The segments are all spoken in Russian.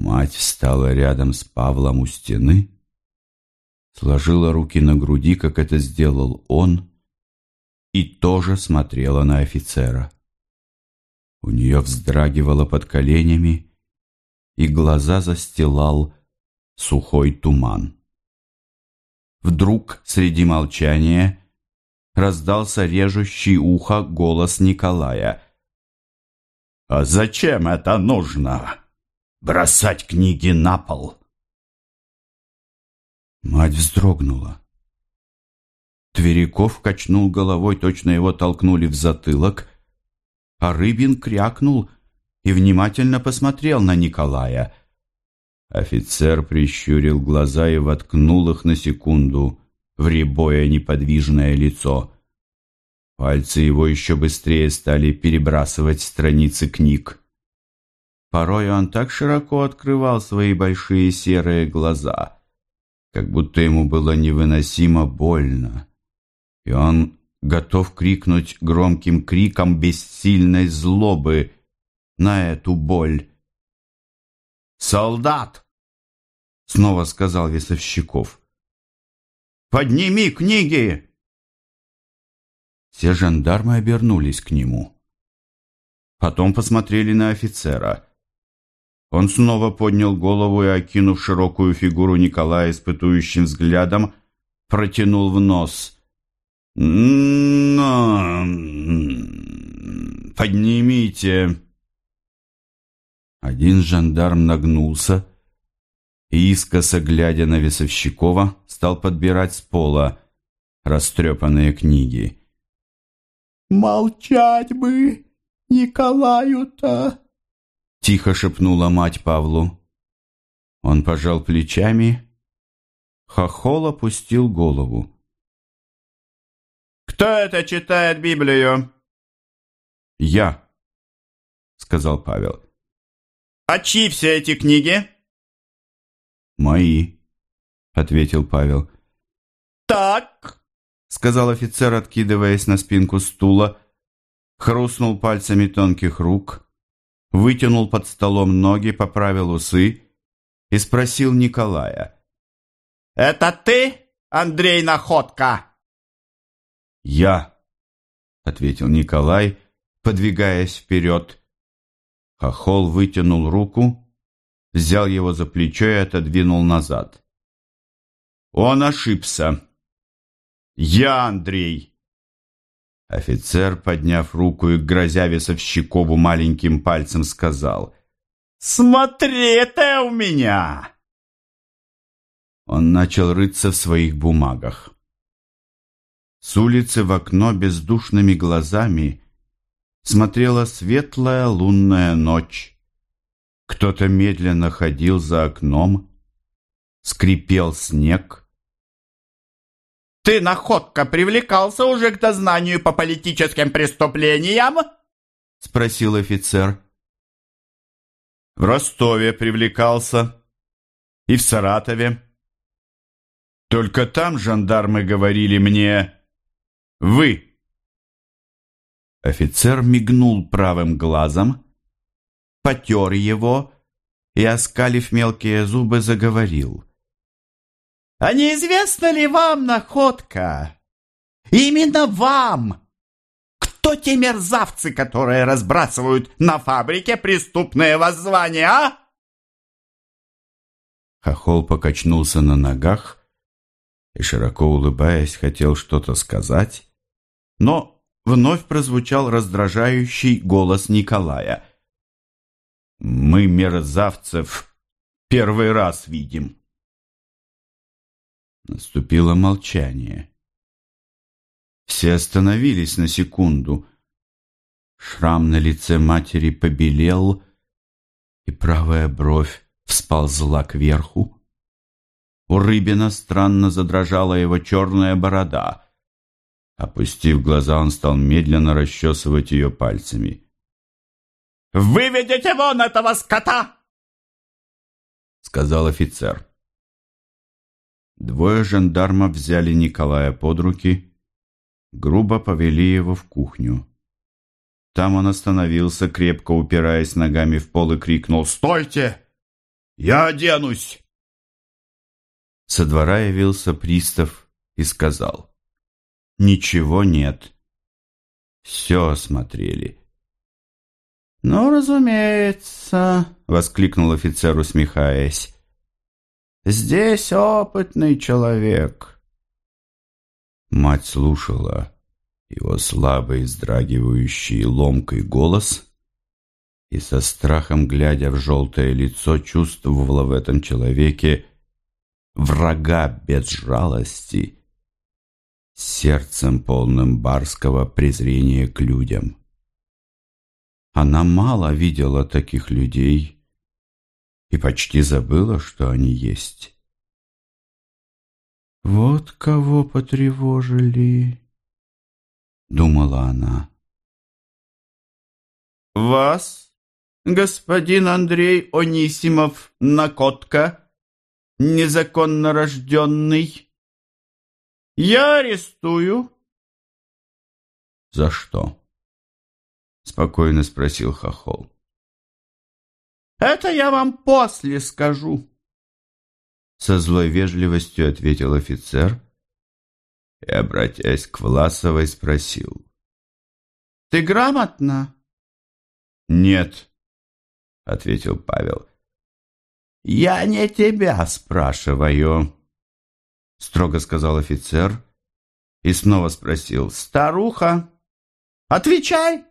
Мать встала рядом с Павлом у стены, сложила руки на груди, как это сделал он, и тоже смотрела на офицера. У нее вздрагивало под коленями, и глаза застилал сухой туман. Вдруг среди молчания раздался режущий ухо голос Николая. «А зачем это нужно? Бросать книги на пол!» Мать вздрогнула. Тверяков качнул головой, точно его толкнули в затылок, а Рыбин крякнул и внимательно посмотрел на Николая. Офицер прищурил глаза и воткнул их на секунду в рябое неподвижное лицо. Пальцы его еще быстрее стали перебрасывать страницы книг. Порой он так широко открывал свои большие серые глаза, как будто ему было невыносимо больно и он готов крикнуть громким криком бессильной злобы на эту боль. «Солдат!» — снова сказал Весовщиков. «Подними книги!» Все жандармы обернулись к нему. Потом посмотрели на офицера. Он снова поднял голову и, окинув широкую фигуру Николая испытующим взглядом, протянул в нос — «Но... поднимите!» Один жандарм нагнулся и, искоса глядя на Весовщикова, стал подбирать с пола растрепанные книги. «Молчать бы Николаю-то!» Тихо шепнула мать Павлу. Он пожал плечами, хохол опустил голову. Кто это читает Библию? Я, сказал Павел. А чьи все эти книги? Мои, ответил Павел. Так, сказал офицер, откидываясь на спинку стула, хрустнул пальцами тонких рук, вытянул под столом ноги, поправил усы и спросил Николая. «Это ты, Андрей Находка?» «Я», — ответил Николай, подвигаясь вперед. Хохол вытянул руку, взял его за плечо и отодвинул назад. «Он ошибся. Я Андрей». Офицер, подняв руку и грозя весовщикову маленьким пальцем, сказал «Смотри ты у меня!» Он начал рыться в своих бумагах. С улицы в окно бездушными глазами смотрела светлая лунная ночь. Кто-то медленно ходил за окном, скрипел снег. «Ты, находка, привлекался уже к дознанию по политическим преступлениям?» — спросил офицер. «В Ростове привлекался и в Саратове. Только там жандармы говорили мне, вы!» Офицер мигнул правым глазом, потер его и, оскалив мелкие зубы, заговорил. «А неизвестна ли вам находка? Именно вам! Кто те мерзавцы, которые разбрасывают на фабрике преступные воззвания, а?» Хохол покачнулся на ногах и, широко улыбаясь, хотел что-то сказать, но вновь прозвучал раздражающий голос Николая. «Мы мерзавцев первый раз видим». Наступило молчание. Все остановились на секунду. Шрам на лице матери побелел, и правая бровь всползла кверху. У Рыбина странно задрожала его черная борода. Опустив глаза, он стал медленно расчесывать ее пальцами. «Выведите вон этого скота!» Сказал офицер. Двое жандармов взяли Николая под руки, грубо повели его в кухню. Там он остановился, крепко упираясь ногами в пол и крикнул «Стойте! Я оденусь!» Со двора явился пристав и сказал. «Ничего нет. Все осмотрели». «Ну, разумеется», — воскликнул офицер, усмехаясь. «Здесь опытный человек». Мать слушала его слабый, вздрагивающий ломкой голос и со страхом, глядя в желтое лицо, чувствовала в этом человеке врага без жалости, сердцем полным барского презрения к людям. Она мало видела таких людей и почти забыла, что они есть. «Вот кого потревожили», — думала она. «Вас, господин Андрей Онисимов Накотка, незаконно рожденный, я арестую». «За что?» Спокойно спросил Хохол. Это я вам после скажу. Со злой вежливостью ответил офицер и, обратясь к Власовой, спросил. Ты грамотно? Нет, ответил Павел. Я не тебя спрашиваю, строго сказал офицер и снова спросил. Старуха, отвечай.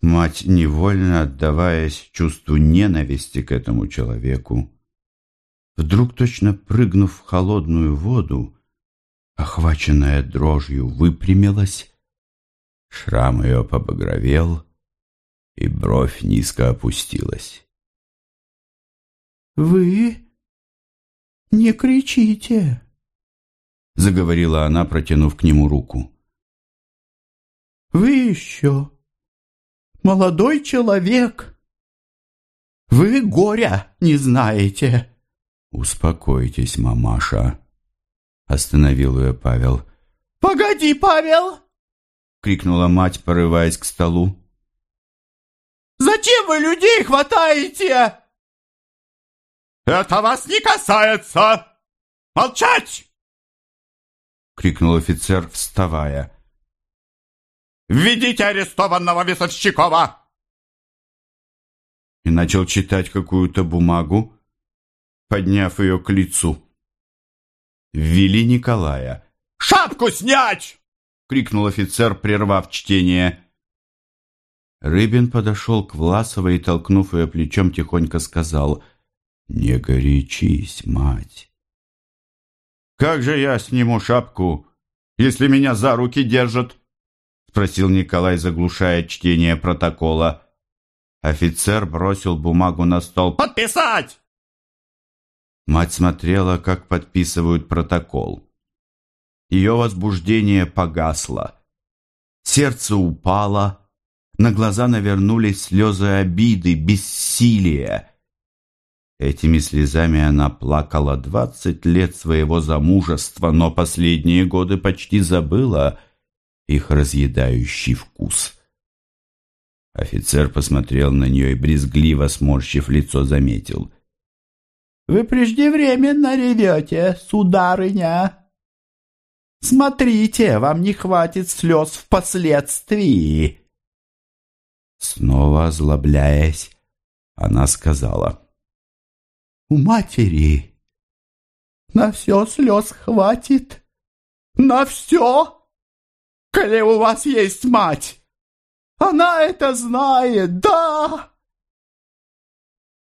Мать, невольно отдаваясь чувству ненависти к этому человеку, вдруг точно прыгнув в холодную воду, охваченная дрожью, выпрямилась, шрам ее побагровел, и бровь низко опустилась. «Вы не кричите!» — заговорила она, протянув к нему руку. «Вы еще молодой человек. Вы горя не знаете. Успокойтесь, мамаша, остановил ее Павел. Погоди, Павел! крикнула мать, порываясь к столу. Зачем вы людей хватаете? Это вас не касается! Молчать! крикнул офицер, вставая. Введите арестованного Весовщикова!» И начал читать какую-то бумагу, подняв ее к лицу. Ввели Николая. «Шапку снять!» — крикнул офицер, прервав чтение. Рыбин подошел к Власовой и, толкнув ее плечом, тихонько сказал «Не горячись, мать». «Как же я сниму шапку, если меня за руки держат?» Спросил Николай, заглушая чтение протокола. Офицер бросил бумагу на стол. «Подписать!» Мать смотрела, как подписывают протокол. Ее возбуждение погасло. Сердце упало, на глаза навернулись слезы обиды, бессилия. Этими слезами она плакала двадцать лет своего замужества, но последние годы почти забыла — их разъедающий вкус. Офицер посмотрел на нее и, брезгливо сморщив лицо, заметил. «Вы преждевременно ревете, сударыня. Смотрите, вам не хватит слез впоследствии». Снова озлобляясь, она сказала. «У матери на все слез хватит, на все!» Коли у вас есть мать. Она это знает, да!»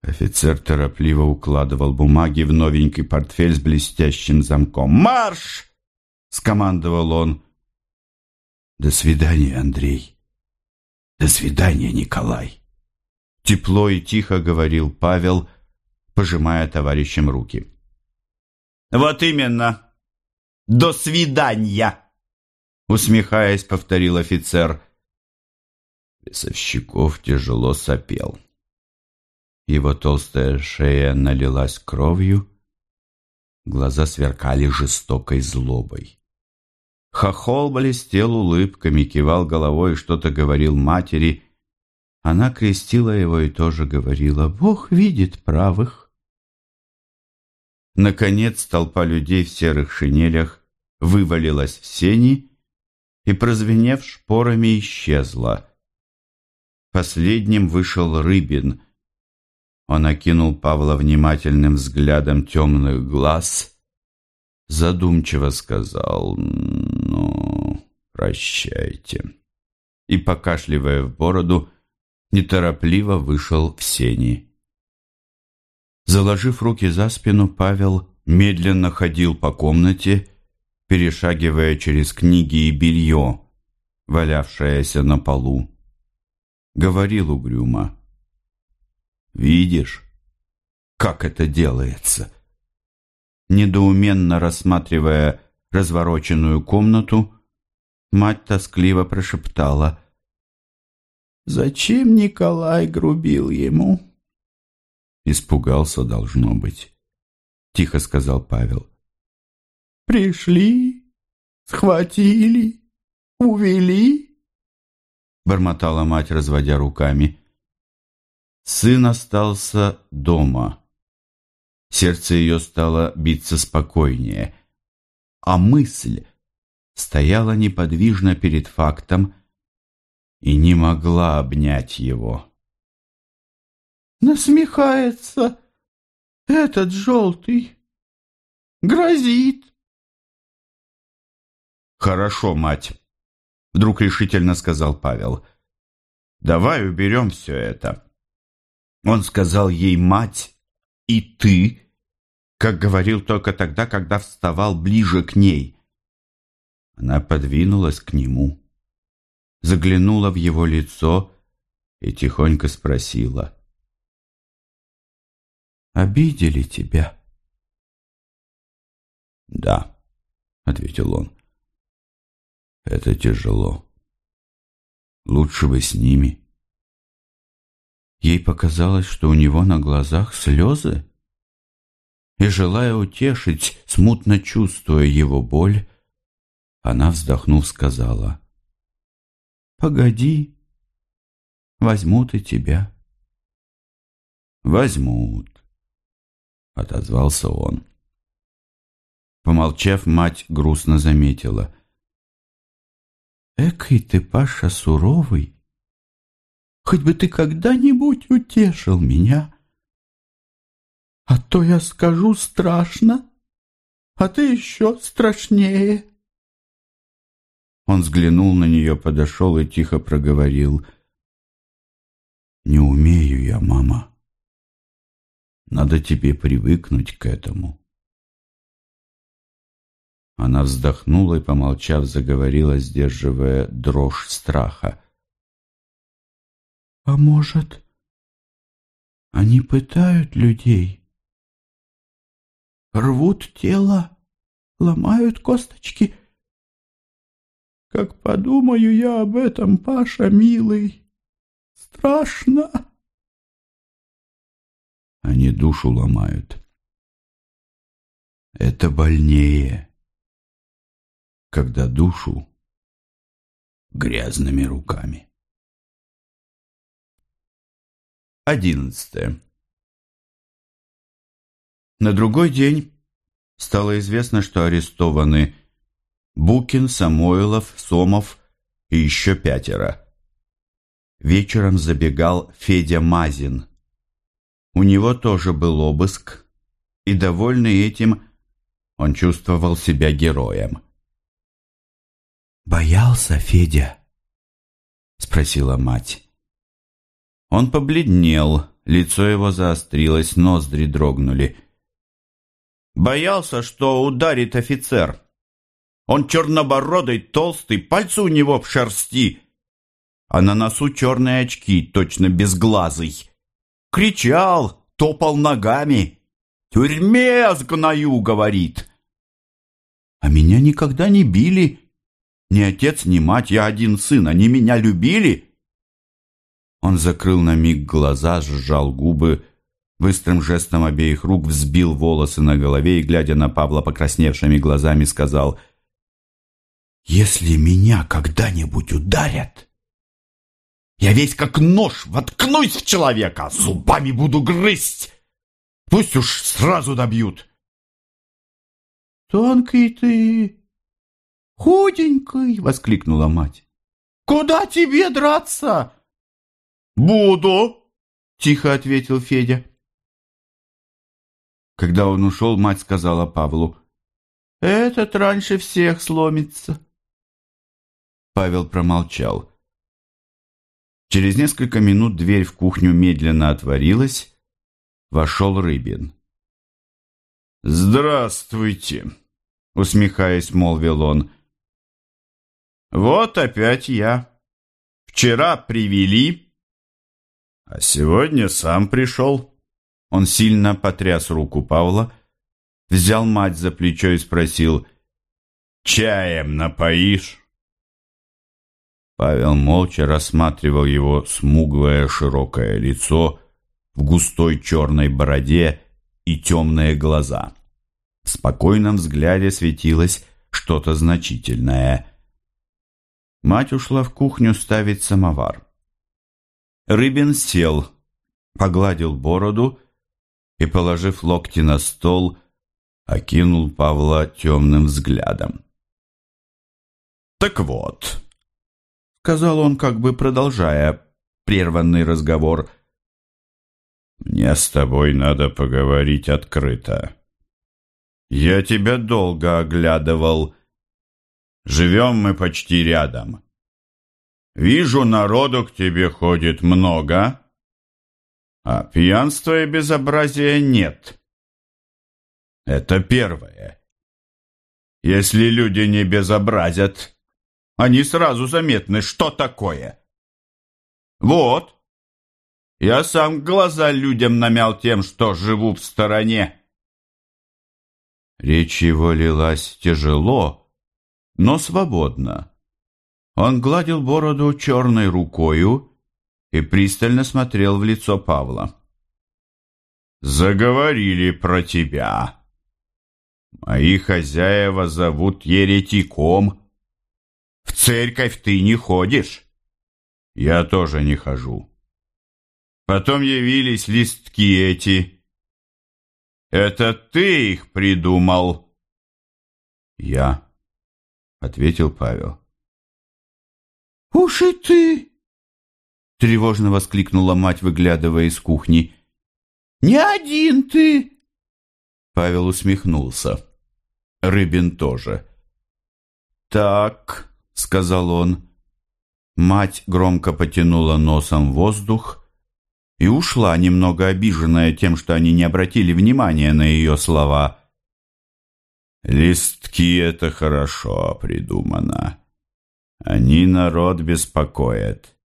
Офицер торопливо укладывал бумаги в новенький портфель с блестящим замком. «Марш!» — скомандовал он. «До свидания, Андрей. До свидания, Николай!» Тепло и тихо говорил Павел, пожимая товарищам руки. «Вот именно! До свидания!» Усмехаясь, повторил офицер. Весовщиков тяжело сопел. Его толстая шея налилась кровью, глаза сверкали жестокой злобой. Хохол блестел улыбками, кивал головой, что-то говорил матери Она крестила его и тоже говорила «Бог видит правых». Наконец толпа людей в серых шинелях вывалилась в сени и, прозвенев шпорами, исчезла. Последним вышел Рыбин. Он окинул Павла внимательным взглядом темных глаз, задумчиво сказал «Ну, прощайте» и, покашливая в бороду, неторопливо вышел в сени. Заложив руки за спину, Павел медленно ходил по комнате, перешагивая через книги и белье, валявшееся на полу. Говорил угрюмо. «Видишь, как это делается?» Недоуменно рассматривая развороченную комнату, мать тоскливо прошептала. Зачем Николай грубил ему? Испугался, должно быть. Тихо сказал Павел. Пришли, схватили, увели. Бормотала мать, разводя руками. Сын остался дома. Сердце ее стало биться спокойнее, а мысль стояла неподвижно перед фактом, и не могла обнять его. «Насмехается этот желтый, грозит». «Хорошо, мать», — вдруг решительно сказал Павел. «Давай уберем все это». Он сказал ей «мать» и «ты», как говорил только тогда, когда вставал ближе к ней. Она подвинулась к нему заглянула в его лицо и тихонько спросила. «Обидели тебя?» «Да», — ответил он. «Это тяжело. Лучше бы с ними». Ей показалось, что у него на глазах слезы, и, желая утешить, смутно чувствуя его боль, она, вздохнув, сказала, Погоди, возьмут и тебя. Возьмут, отозвался он. Помолчав, мать грустно заметила. Экой ты, Паша, суровый. Хоть бы ты когда-нибудь утешил меня. А то я скажу страшно, а ты еще страшнее. Он взглянул на нее, подошел и тихо проговорил. «Не умею я, мама. Надо тебе привыкнуть к этому». Она вздохнула и, помолчав, заговорила, сдерживая дрожь страха. «А может, они пытают людей? Рвут тело, ломают косточки?» Как подумаю я об этом, Паша, милый, страшно. Они душу ломают. Это больнее, когда душу грязными руками. Одиннадцатое. На другой день стало известно, что арестованы Букин, Самойлов, Сомов и еще пятеро. Вечером забегал Федя Мазин. У него тоже был обыск, и, довольный этим, он чувствовал себя героем. «Боялся Федя?» — спросила мать. Он побледнел, лицо его заострилось, ноздри дрогнули. «Боялся, что ударит офицер», он чернобородый, толстый, пальцы у него в шерсти, а на носу черные очки, точно безглазый. Кричал, топал ногами. «Тюрьме сгною!» — говорит. А меня никогда не били. Ни отец, ни мать, я один сын, они меня любили. Он закрыл на миг глаза, сжал губы, быстрым жестом обеих рук взбил волосы на голове и, глядя на Павла покрасневшими глазами, сказал — если меня когда-нибудь ударят, Я весь как нож воткнусь в человека, зубами буду грызть. Пусть уж сразу добьют. «Тонкий ты, худенький!» — воскликнула мать. «Куда тебе драться?» «Буду!» — тихо ответил Федя. Когда он ушел, мать сказала Павлу, «Этот раньше всех сломится». Павел промолчал. Через несколько минут дверь в кухню медленно отворилась, вошел Рыбин. «Здравствуйте!» — усмехаясь, молвил он. «Вот опять я. Вчера привели, а сегодня сам пришел». Он сильно потряс руку Павла, взял мать за плечо и спросил, «Чаем напоишь?» Павел молча рассматривал его смуглое широкое лицо в густой черной бороде и темные глаза. В спокойном взгляде светилось что-то значительное. Мать ушла в кухню ставить самовар. Рыбин сел, погладил бороду и, положив локти на стол, окинул Павла темным взглядом. «Так вот», — сказал он, как бы продолжая прерванный разговор, — «мне с тобой надо поговорить открыто». Я тебя долго оглядывал. Живем мы почти рядом. Вижу, народу к тебе ходит много, а пьянства и безобразия нет. Это первое. Если люди не безобразят, они сразу заметны, что такое. Вот, я сам глаза людям намял тем, что живу в стороне. Речь его лилась тяжело, но свободно. Он гладил бороду черной рукою и пристально смотрел в лицо Павла. «Заговорили про тебя. Мои хозяева зовут еретиком. В церковь ты не ходишь. Я тоже не хожу. Потом явились листки эти» Это ты их придумал?» «Я», — ответил Павел. «Уж и ты!» — тревожно воскликнула мать, выглядывая из кухни. «Не один ты!» Павел усмехнулся. Рыбин тоже. «Так», — сказал он. Мать громко потянула носом воздух, и ушла, немного обиженная тем, что они не обратили внимания на ее слова. «Листки — это хорошо придумано. Они народ беспокоят.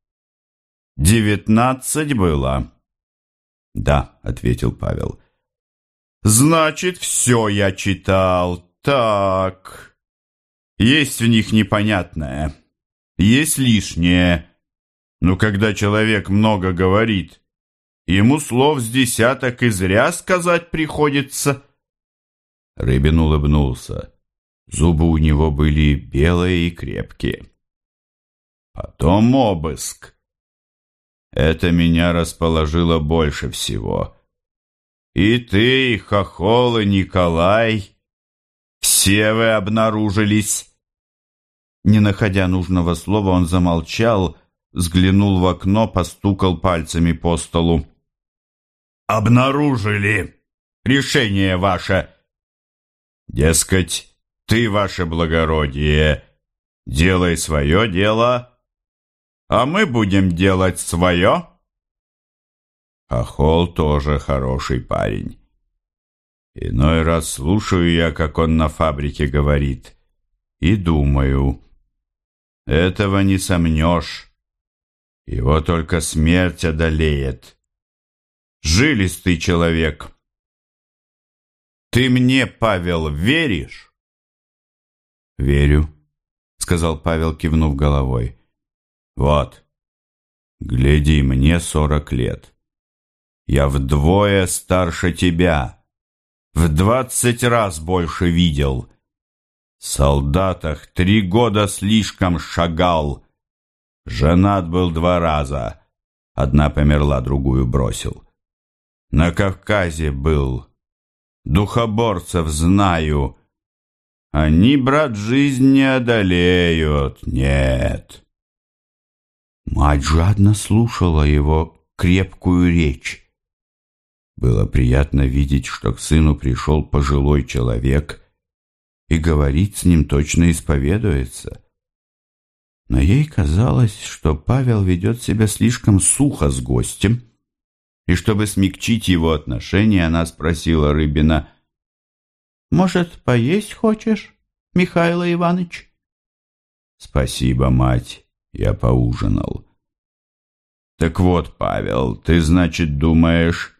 Девятнадцать было?» «Да», — ответил Павел. «Значит, все я читал. Так. Есть в них непонятное. Есть лишнее. Но когда человек много говорит, Ему слов с десяток и зря сказать приходится. Рыбин улыбнулся. Зубы у него были белые и крепкие. Потом обыск. Это меня расположило больше всего. И ты, и Хохол, и Николай, все вы обнаружились. Не находя нужного слова, он замолчал, взглянул в окно, постукал пальцами по столу обнаружили решение ваше. Дескать, ты, ваше благородие, делай свое дело, а мы будем делать свое. Ахол тоже хороший парень. Иной раз слушаю я, как он на фабрике говорит, и думаю, этого не сомнешь, его только смерть одолеет жилистый человек. Ты мне, Павел, веришь? Верю, сказал Павел, кивнув головой. Вот, гляди, мне сорок лет. Я вдвое старше тебя, в двадцать раз больше видел. В солдатах три года слишком шагал. Женат был два раза. Одна померла, другую бросил. На Кавказе был. Духоборцев знаю. Они, брат, жизнь не одолеют, нет. Мать жадно слушала его крепкую речь. Было приятно видеть, что к сыну пришел пожилой человек и говорить с ним точно исповедуется. Но ей казалось, что Павел ведет себя слишком сухо с гостем, и чтобы смягчить его отношение, она спросила Рыбина, «Может, поесть хочешь, Михаил Иванович?» «Спасибо, мать, я поужинал». «Так вот, Павел, ты, значит, думаешь,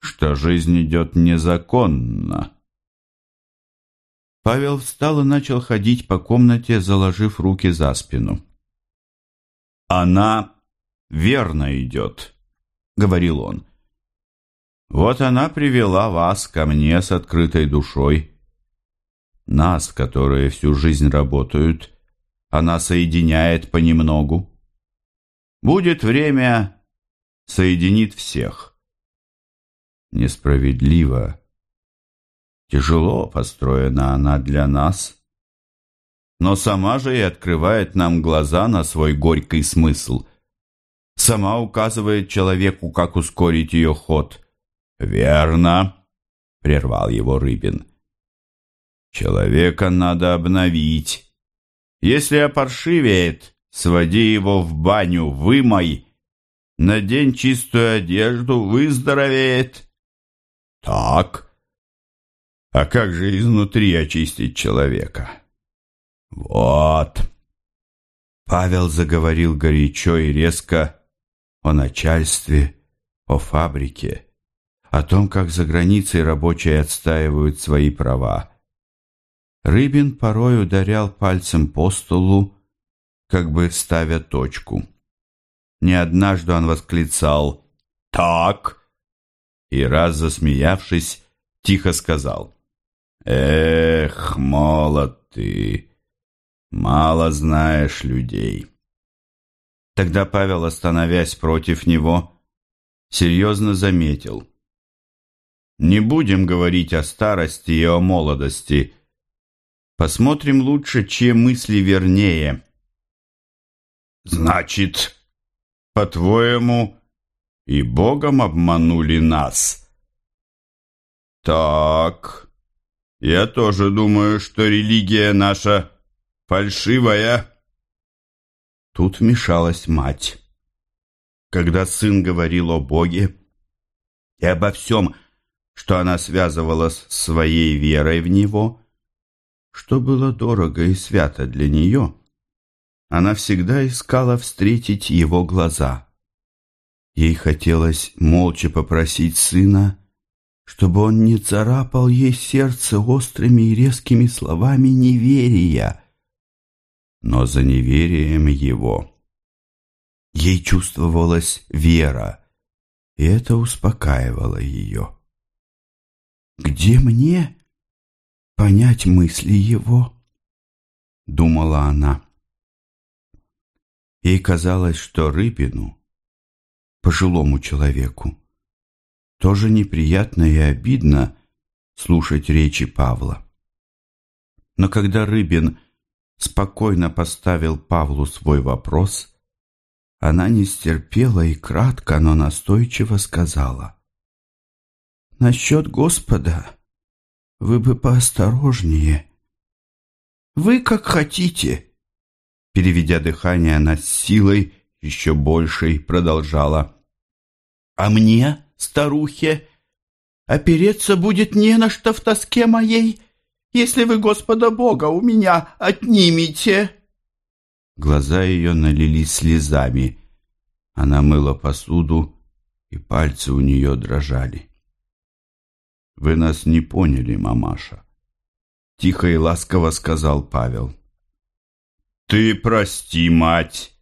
что жизнь идет незаконно?» Павел встал и начал ходить по комнате, заложив руки за спину. «Она верно идет», — говорил он. «Вот она привела вас ко мне с открытой душой. Нас, которые всю жизнь работают, она соединяет понемногу. Будет время, соединит всех. Несправедливо, тяжело построена она для нас, но сама же и открывает нам глаза на свой горький смысл. Сама указывает человеку, как ускорить ее ход. «Верно», — прервал его Рыбин. «Человека надо обновить. Если опоршивеет, своди его в баню, вымой, надень чистую одежду, выздоровеет». «Так», а как же изнутри очистить человека? Вот. Павел заговорил горячо и резко о начальстве, о фабрике, о том, как за границей рабочие отстаивают свои права. Рыбин порой ударял пальцем по столу, как бы ставя точку. Не однажды он восклицал «Так!» и раз засмеявшись, тихо сказал Эх, молод ты, мало знаешь людей. Тогда Павел, остановясь против него, серьезно заметил. Не будем говорить о старости и о молодости. Посмотрим лучше, чьи мысли вернее. Значит, по-твоему, и Богом обманули нас? Так... Я тоже думаю, что религия наша фальшивая. Тут вмешалась мать. Когда сын говорил о Боге и обо всем, что она связывала с своей верой в Него, что было дорого и свято для нее, она всегда искала встретить его глаза. Ей хотелось молча попросить сына чтобы он не царапал ей сердце острыми и резкими словами неверия. Но за неверием его ей чувствовалась вера, и это успокаивало ее. «Где мне понять мысли его?» — думала она. Ей казалось, что Рыбину, пожилому человеку, тоже неприятно и обидно слушать речи Павла. Но когда Рыбин спокойно поставил Павлу свой вопрос, она не стерпела и кратко, но настойчиво сказала. «Насчет Господа вы бы поосторожнее. Вы как хотите». Переведя дыхание, она с силой еще большей продолжала. «А мне старухе. Опереться будет не на что в тоске моей, если вы Господа Бога у меня отнимете. Глаза ее налились слезами. Она мыла посуду, и пальцы у нее дрожали. «Вы нас не поняли, мамаша», — тихо и ласково сказал Павел. «Ты прости, мать!»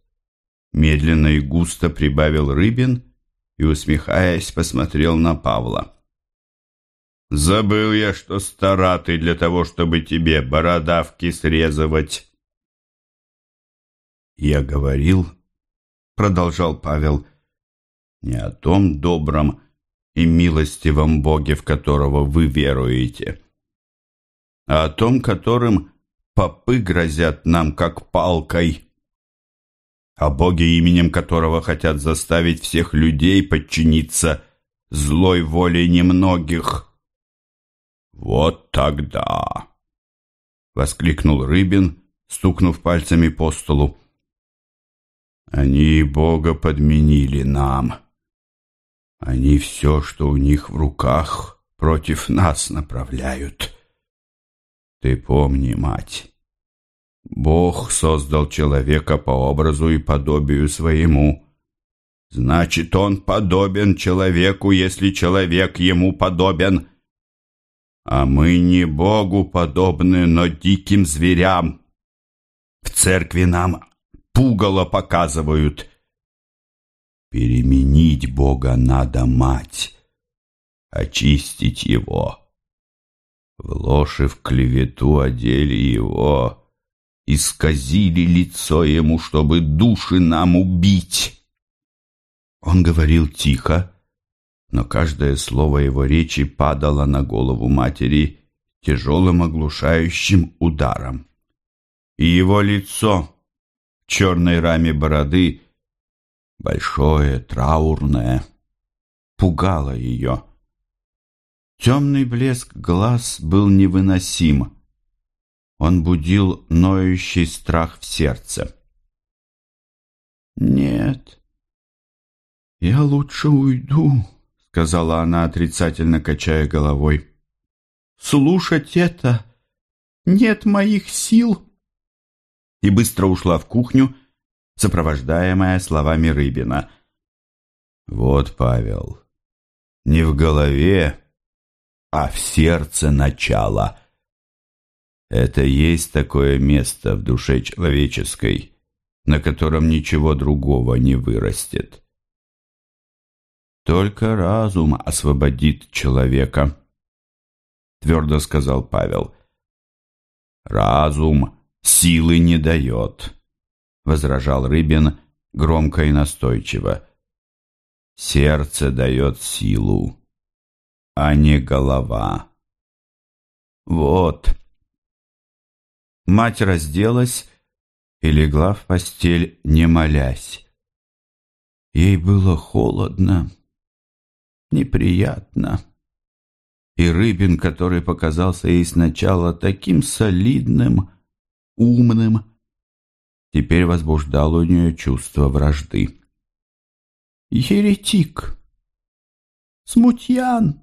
Медленно и густо прибавил Рыбин и, усмехаясь, посмотрел на Павла. «Забыл я, что стара ты для того, чтобы тебе бородавки срезывать». «Я говорил, — продолжал Павел, — не о том добром и милостивом Боге, в которого вы веруете, а о том, которым попы грозят нам как палкой, о Боге, именем которого хотят заставить всех людей подчиниться злой воле немногих. Вот тогда, — воскликнул Рыбин, стукнув пальцами по столу. Они Бога подменили нам. Они все, что у них в руках, против нас направляют. Ты помни, мать, Бог создал человека по образу и подобию своему. Значит, он подобен человеку, если человек ему подобен. А мы не Богу подобны, но диким зверям. В церкви нам пугало показывают. Переменить Бога надо, мать, очистить его. В ложь и в клевету одели его, исказили лицо ему, чтобы души нам убить. Он говорил тихо, но каждое слово его речи падало на голову матери тяжелым оглушающим ударом. И его лицо в черной раме бороды, большое, траурное, пугало ее. Темный блеск глаз был невыносим. Он будил ноющий страх в сердце. «Нет, я лучше уйду», — сказала она, отрицательно качая головой. «Слушать это нет моих сил». И быстро ушла в кухню, сопровождаемая словами Рыбина. «Вот, Павел, не в голове, а в сердце начало. Это есть такое место в душе человеческой, на котором ничего другого не вырастет. Только разум освободит человека, твердо сказал Павел. Разум силы не дает, возражал Рыбин громко и настойчиво. Сердце дает силу а не голова. Вот. Мать разделась и легла в постель, не молясь. Ей было холодно, неприятно. И Рыбин, который показался ей сначала таким солидным, умным, теперь возбуждал у нее чувство вражды. «Еретик! Смутьян!»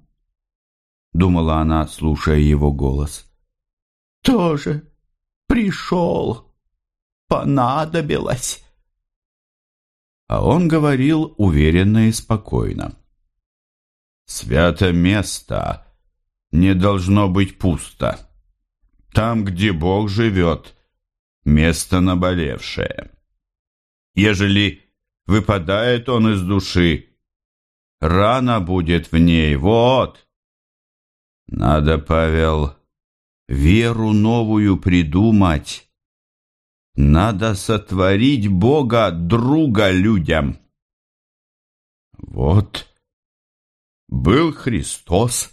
— думала она, слушая его голос. «Тоже пришел, понадобилось». А он говорил уверенно и спокойно. «Свято место не должно быть пусто. Там, где Бог живет, место наболевшее. Ежели выпадает он из души, рана будет в ней, вот». Надо, Павел, веру новую придумать. Надо сотворить Бога друга людям. Вот был Христос,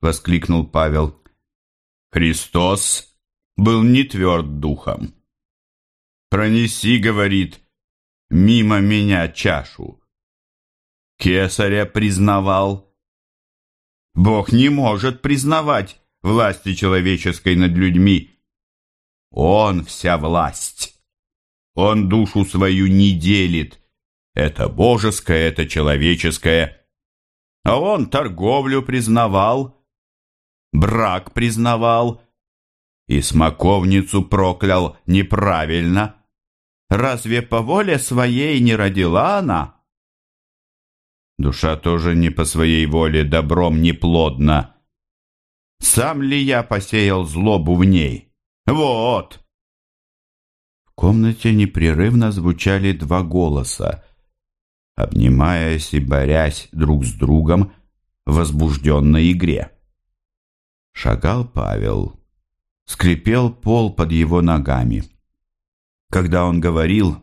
воскликнул Павел. Христос был не тверд духом. Пронеси, говорит, мимо меня чашу. Кесаря признавал, Бог не может признавать власти человеческой над людьми. Он вся власть. Он душу свою не делит. Это божеское, это человеческое. А он торговлю признавал, брак признавал и смоковницу проклял неправильно. Разве по воле своей не родила она? Душа тоже не по своей воле добром не плодна. Сам ли я посеял злобу в ней? Вот!» В комнате непрерывно звучали два голоса, обнимаясь и борясь друг с другом в возбужденной игре. Шагал Павел, скрипел пол под его ногами. Когда он говорил,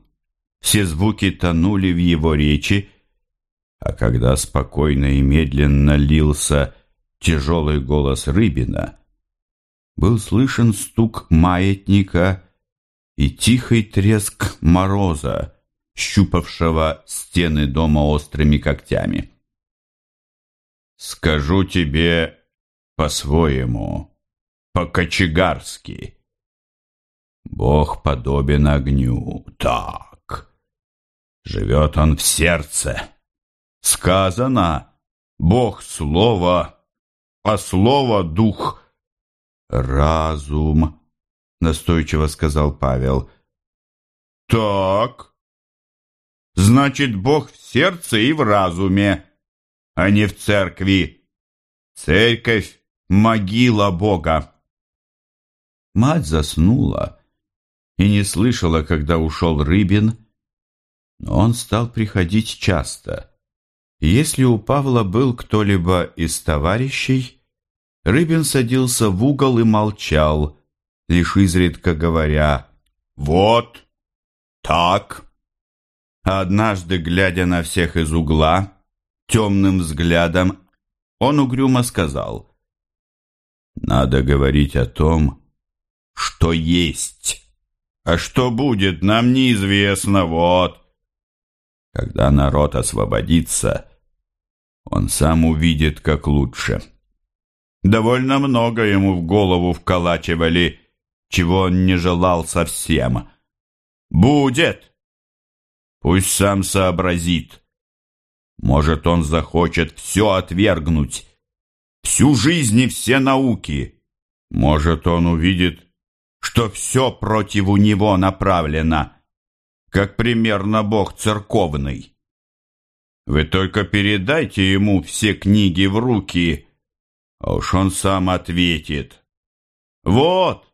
все звуки тонули в его речи, а когда спокойно и медленно лился тяжелый голос Рыбина, был слышен стук маятника и тихий треск мороза, щупавшего стены дома острыми когтями. «Скажу тебе по-своему, по-кочегарски. Бог подобен огню, так. Живет он в сердце. Сказано, Бог слово, а слово дух. Разум, настойчиво сказал Павел. Так. Значит, Бог в сердце и в разуме, а не в церкви. Церковь — могила Бога. Мать заснула и не слышала, когда ушел Рыбин, но он стал приходить часто. Если у Павла был кто-либо из товарищей, Рыбин садился в угол и молчал, лишь изредка говоря «Вот, так». А однажды, глядя на всех из угла, темным взглядом, он угрюмо сказал «Надо говорить о том, что есть, а что будет, нам неизвестно, вот». Когда народ освободится, он сам увидит, как лучше. Довольно много ему в голову вколачивали, чего он не желал совсем. Будет. Пусть сам сообразит. Может, он захочет все отвергнуть, всю жизнь и все науки. Может, он увидит, что все против него направлено, как примерно Бог церковный. Вы только передайте ему все книги в руки, а уж он сам ответит. Вот!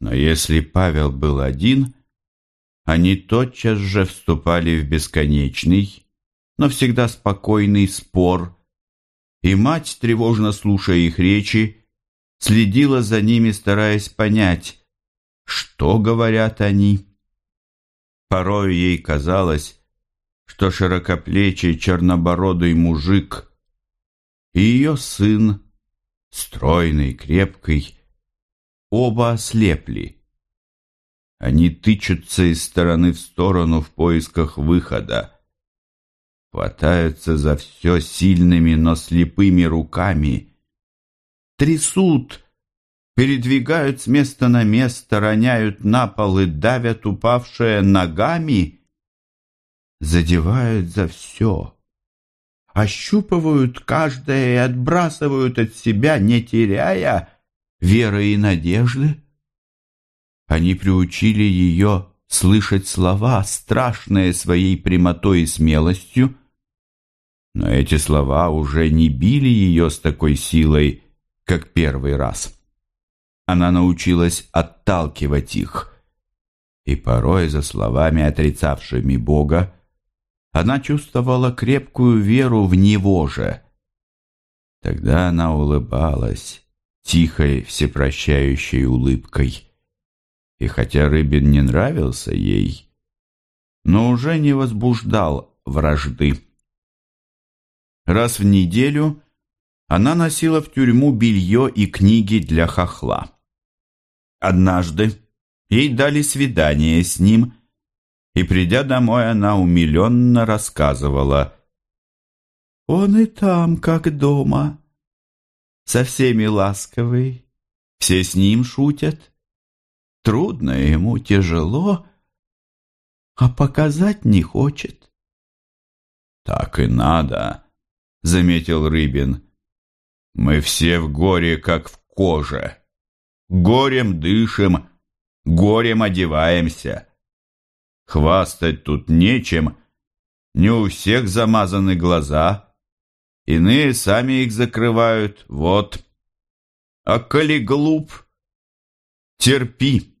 Но если Павел был один, они тотчас же вступали в бесконечный, но всегда спокойный спор, и мать, тревожно слушая их речи, следила за ними, стараясь понять, что говорят они. Порой ей казалось, что широкоплечий чернобородый мужик и ее сын, стройный, крепкий, оба ослепли. Они тычутся из стороны в сторону в поисках выхода, хватаются за все сильными, но слепыми руками, трясут, передвигают с места на место, роняют на пол и давят упавшие ногами — задевают за все, ощупывают каждое и отбрасывают от себя, не теряя веры и надежды. Они приучили ее слышать слова, страшные своей прямотой и смелостью, но эти слова уже не били ее с такой силой, как первый раз. Она научилась отталкивать их, и порой за словами, отрицавшими Бога, она чувствовала крепкую веру в Него же. Тогда она улыбалась тихой, всепрощающей улыбкой. И хотя Рыбин не нравился ей, но уже не возбуждал вражды. Раз в неделю она носила в тюрьму белье и книги для хохла. Однажды ей дали свидание с ним – и, придя домой, она умиленно рассказывала. «Он и там, как дома, со всеми ласковый, все с ним шутят. Трудно ему, тяжело, а показать не хочет». «Так и надо», — заметил Рыбин. «Мы все в горе, как в коже. Горем дышим, горем одеваемся». Хвастать тут нечем, не у всех замазаны глаза, иные сами их закрывают, вот. А коли глуп, терпи.